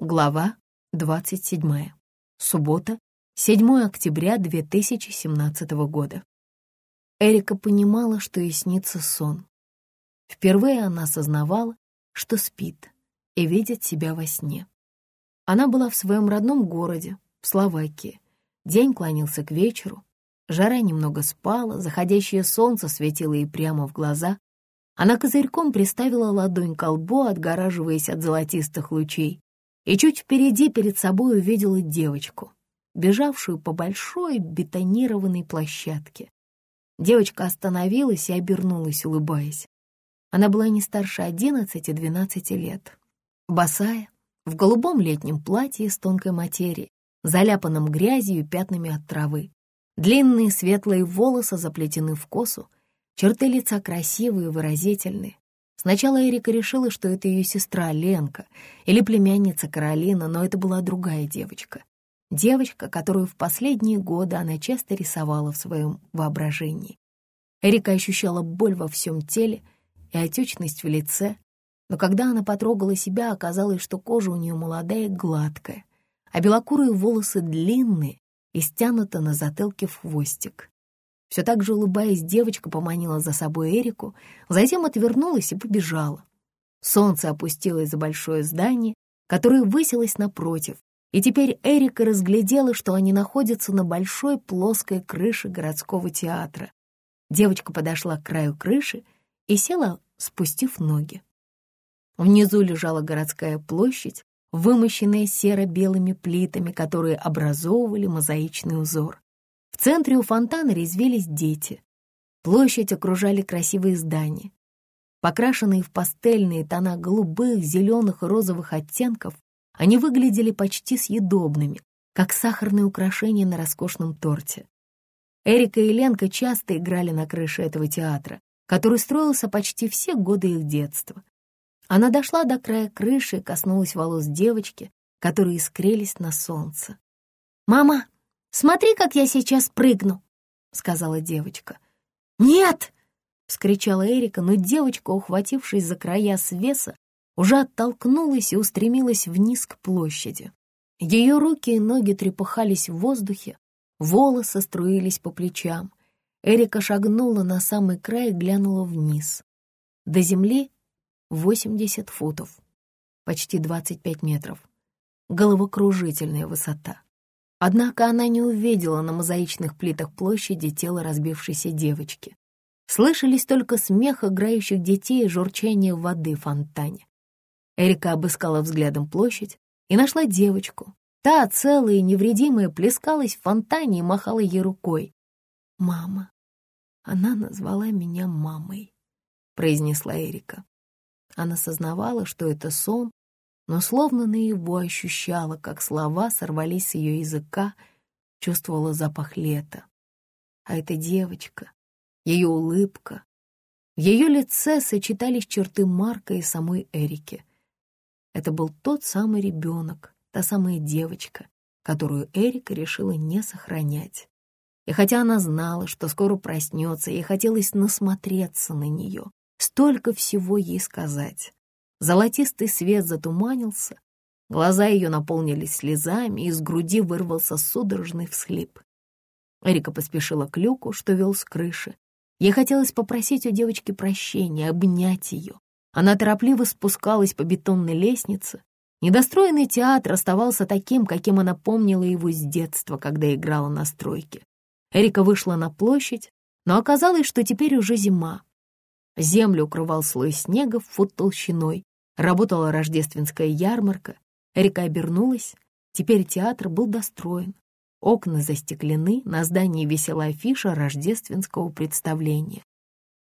Глава 27. Суббота, 7 октября 2017 года. Эрика понимала, что ей снится сон. Впервые она осознавала, что спит и видит себя во сне. Она была в своем родном городе, в Словакии. День клонился к вечеру, жара немного спала, заходящее солнце светило ей прямо в глаза. Она козырьком приставила ладонь к лбу, отгораживаясь от золотистых лучей, и чуть впереди перед собой увидела девочку, бежавшую по большой бетонированной площадке. Девочка остановилась и обернулась, улыбаясь. Она была не старше одиннадцати-двенадцати лет. Босая, в голубом летнем платье из тонкой материи, заляпанном грязью и пятнами от травы. Длинные светлые волосы заплетены в косу, черты лица красивые и выразительные, Сначала Эрика решила, что это ее сестра Ленка или племянница Каролина, но это была другая девочка. Девочка, которую в последние годы она часто рисовала в своем воображении. Эрика ощущала боль во всем теле и отечность в лице, но когда она потрогала себя, оказалось, что кожа у нее молодая и гладкая, а белокурые волосы длинные и стянуты на затылке в хвостик. Все так же улыбаясь, девочка поманила за собой Эрику, затем отвернулась и побежала. Солнце опустилось за большое здание, которое высилось напротив, и теперь Эрика разглядела, что они находятся на большой плоской крыше городского театра. Девочка подошла к краю крыши и села, спустив ноги. Внизу лежала городская площадь, вымощенная серо-белыми плитами, которые образовывали мозаичный узор. В центре у фонтана резвились дети. Площадь окружали красивые здания. Покрашенные в пастельные тона голубых, зеленых и розовых оттенков, они выглядели почти съедобными, как сахарные украшения на роскошном торте. Эрика и Ленка часто играли на крыше этого театра, который строился почти все годы их детства. Она дошла до края крыши и коснулась волос девочки, которые искрились на солнце. «Мама, Смотри, как я сейчас прыгну!» — сказала девочка. «Нет!» — вскричала Эрика, но девочка, ухватившись за края свеса, уже оттолкнулась и устремилась вниз к площади. Ее руки и ноги трепыхались в воздухе, волосы струились по плечам. Эрика шагнула на самый край и глянула вниз. До земли 80 футов, почти 25 метров. Головокружительная высота. Однако она не увидела на мозаичных плитах площади тело разбившейся девочки. Слышались только смех играющих детей и журчание воды в фонтане. Эрика обыскала взглядом площадь и нашла девочку. Та, целая и невредимая, плескалась в фонтане и махала ей рукой. «Мама. Она назвала меня мамой», — произнесла Эрика. Она сознавала, что это сон, но словно наяву ощущала, как слова сорвались с ее языка, чувствовала запах лета. А эта девочка, ее улыбка, в ее лице сочетались черты Марка и самой Эрики. Это был тот самый ребенок, та самая девочка, которую Эрика решила не сохранять. И хотя она знала, что скоро проснется, ей хотелось насмотреться на нее, столько всего ей сказать. Золотистый свет затуманился, глаза ее наполнились слезами, и из груди вырвался судорожный всхлип. Эрика поспешила к люку, что вел с крыши. Ей хотелось попросить у девочки прощения, обнять ее. Она торопливо спускалась по бетонной лестнице. Недостроенный театр оставался таким, каким она помнила его с детства, когда играла на стройке. Эрика вышла на площадь, но оказалось, что теперь уже зима. Землю укрывал слой снега в фут толщиной, Работала рождественская ярмарка. Река обернулась. Теперь театр был достроен. Окна застеклены, на здании висела афиша рождественского представления.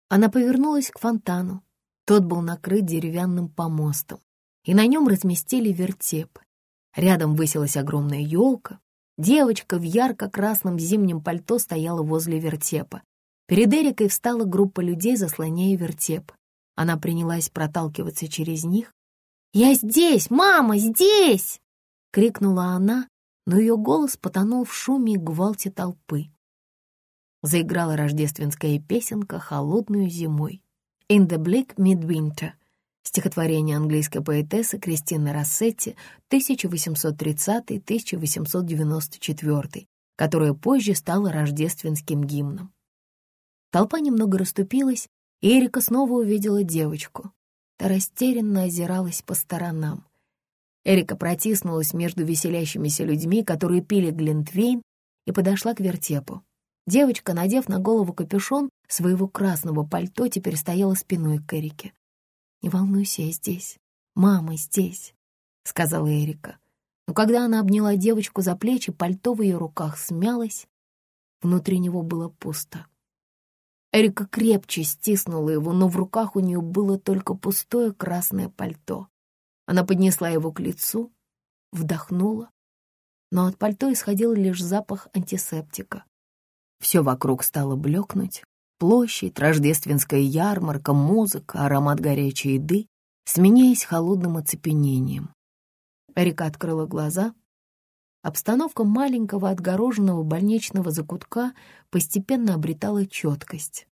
Она повернулась к фонтану. Тот был накрыт деревянным помостом, и на нем разместили вертеп. Рядом высилась огромная елка. Девочка в ярко-красном зимнем пальто стояла возле вертепа. Перед Эрикой встала группа людей, заслоняя вертеп. Она принялась проталкиваться через них. «Я здесь! Мама, здесь!» — крикнула она, но ее голос потонул в шуме и гвалте толпы. Заиграла рождественская песенка холодную зимой. «In the bleak midwinter». стихотворение английской поэтессы Кристины Рассетти 1830-1894, которое позже стало рождественским гимном. Толпа немного расступилась, Эрика снова увидела девочку. Та растерянно озиралась по сторонам. Эрика протиснулась между веселящимися людьми, которые пили глинтвейн, и подошла к вертепу. Девочка, надев на голову капюшон своего красного пальто, теперь стояла спиной к Эрике. «Не волнуйся, я здесь. Мама здесь», — сказала Эрика. Но когда она обняла девочку за плечи, пальто в ее руках смялось. Внутри него было пусто. Эрика крепче стиснула его, но в руках у нее было только пустое красное пальто. Она поднесла его к лицу, вдохнула, но от пальто исходил лишь запах антисептика. Все вокруг стало блекнуть. Площадь, рождественская ярмарка, музыка, аромат горячей еды, сменяясь холодным оцепенением. Эрика открыла глаза. Обстановка маленького отгороженного больничного закутка постепенно обретала четкость.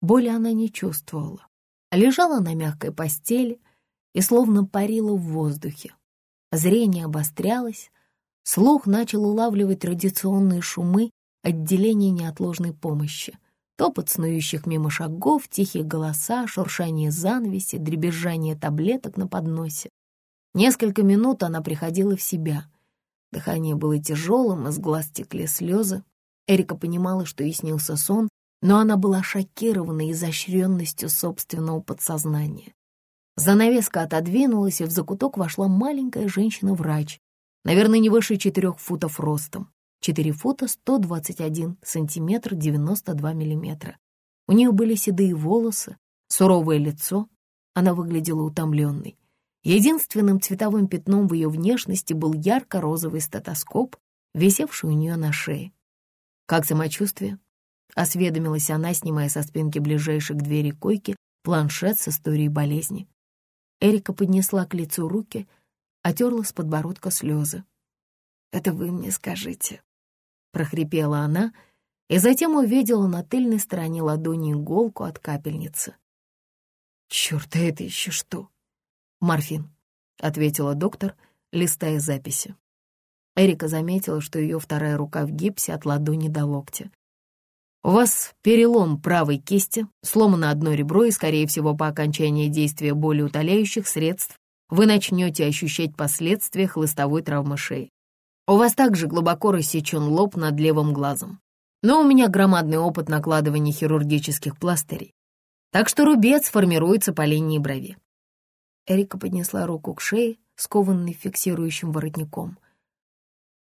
Боли она не чувствовала. Лежала на мягкой постели и словно парила в воздухе. Зрение обострялось, слух начал улавливать традиционные шумы отделения неотложной помощи. Топот снующих мимо шагов, тихие голоса, шуршание занавеси, дребезжание таблеток на подносе. Несколько минут она приходила в себя. Дыхание было тяжелым, из глаз текли слезы. Эрика понимала, что ей снился сон, но она была шокирована изощренностью собственного подсознания. Занавеска отодвинулась, и в закуток вошла маленькая женщина-врач, наверное, не выше четырех футов ростом, 4 фута 121 сантиметр 92 миллиметра. У нее были седые волосы, суровое лицо, она выглядела утомленной. Единственным цветовым пятном в ее внешности был ярко-розовый стетоскоп, висевший у нее на шее. «Как самочувствие?» — осведомилась она, снимая со спинки ближайшей к двери койки планшет с историей болезни. Эрика поднесла к лицу руки, отерла с подбородка слезы. «Это вы мне скажите», — прохрипела она, и затем увидела на тыльной стороне ладони иголку от капельницы. «Чёрт, а это еще что?» «Морфин», — ответила доктор, листая записи. Эрика заметила, что ее вторая рука в гипсе от ладони до локтя. У вас перелом правой кисти, сломано одно ребро, и, скорее всего, по окончании действия болеутоляющих средств вы начнете ощущать последствия хлыстовой травмы шеи. У вас также глубоко рассечен лоб над левым глазом. Но у меня громадный опыт накладывания хирургических пластырей. Так что рубец формируется по линии брови. Эрика поднесла руку к шее, скованной фиксирующим воротником.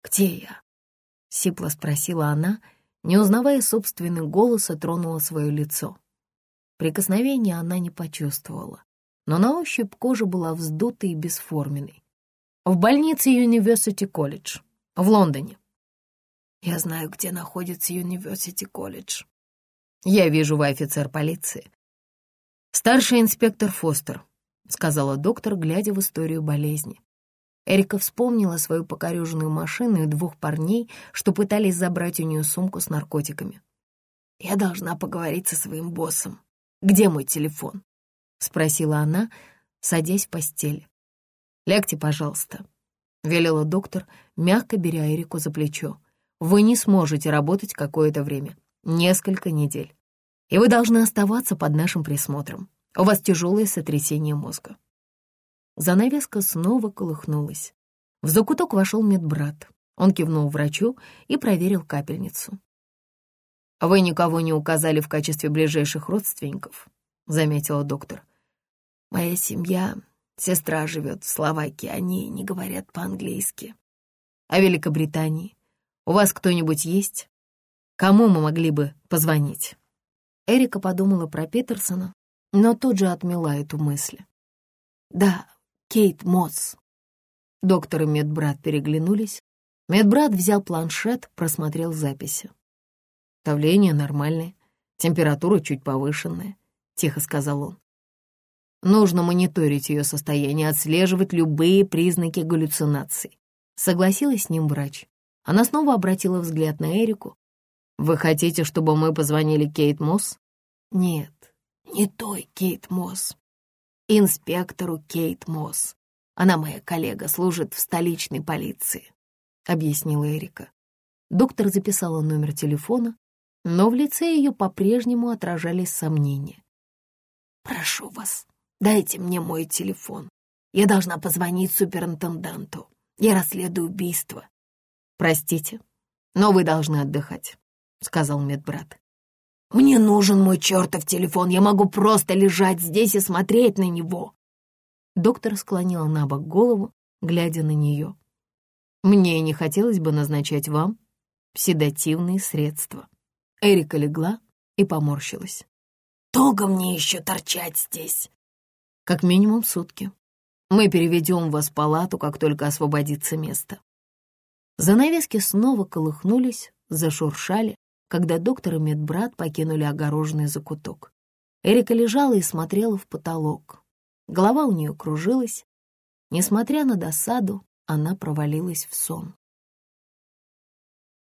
«Где я?» — сипло спросила она, — не узнавая собственный голос, и тронула свое лицо. Прикосновения она не почувствовала, но на ощупь кожа была вздутой и бесформенной. В больнице University College, в Лондоне. Я знаю, где находится University College. Я вижу, вы офицер полиции. Старший инспектор Фостер, сказала доктор, глядя в историю болезни. Эрика вспомнила свою покореженную машину и двух парней, что пытались забрать у нее сумку с наркотиками. «Я должна поговорить со своим боссом. Где мой телефон?» — спросила она, садясь в постель. «Лягте, пожалуйста», — велела доктор, мягко беря Эрику за плечо. «Вы не сможете работать какое-то время, несколько недель, и вы должны оставаться под нашим присмотром. У вас тяжелое сотрясение мозга». Занавеска снова колыхнулась. В закуток вошел медбрат. Он кивнул врачу и проверил капельницу. «Вы никого не указали в качестве ближайших родственников», — заметила доктор. «Моя семья, сестра живет в Словакии, они не говорят по-английски». «А Великобритании? У вас кто-нибудь есть? Кому мы могли бы позвонить?» Эрика подумала про Петерсона, но тут же отмела эту мысль. «Да, Кейт Мосс. Доктор и медбрат переглянулись. Медбрат взял планшет, просмотрел записи. «Давление нормальное, температура чуть повышенная», — тихо сказал он. «Нужно мониторить ее состояние, отслеживать любые признаки галлюцинаций», — согласилась с ним врач. Она снова обратила взгляд на Эрику. «Вы хотите, чтобы мы позвонили Кейт Мосс?» «Нет, не той Кейт Мосс. инспектору Кейт Мосс. Она моя коллега, служит в столичной полиции», — объяснила Эрика. Доктор записала номер телефона, но в лице ее по-прежнему отражались сомнения. «Прошу вас, дайте мне мой телефон. Я должна позвонить суперинтенданту. Я расследую убийство». «Простите, но вы должны отдыхать», — сказал медбрат. «Мне нужен мой чертов телефон. Я могу просто лежать здесь и смотреть на него». Доктор склонила на бок голову, глядя на нее. «Мне не хотелось бы назначать вам седативные средства». Эрика легла и поморщилась. «Долго мне еще торчать здесь?» «Как минимум сутки. Мы переведем вас в палату, как только освободится место». Занавески снова колыхнулись, зашуршали, когда доктор и медбрат покинули огороженный закуток. Эрика лежала и смотрела в потолок. Голова у нее кружилась. Несмотря на досаду, она провалилась в сон.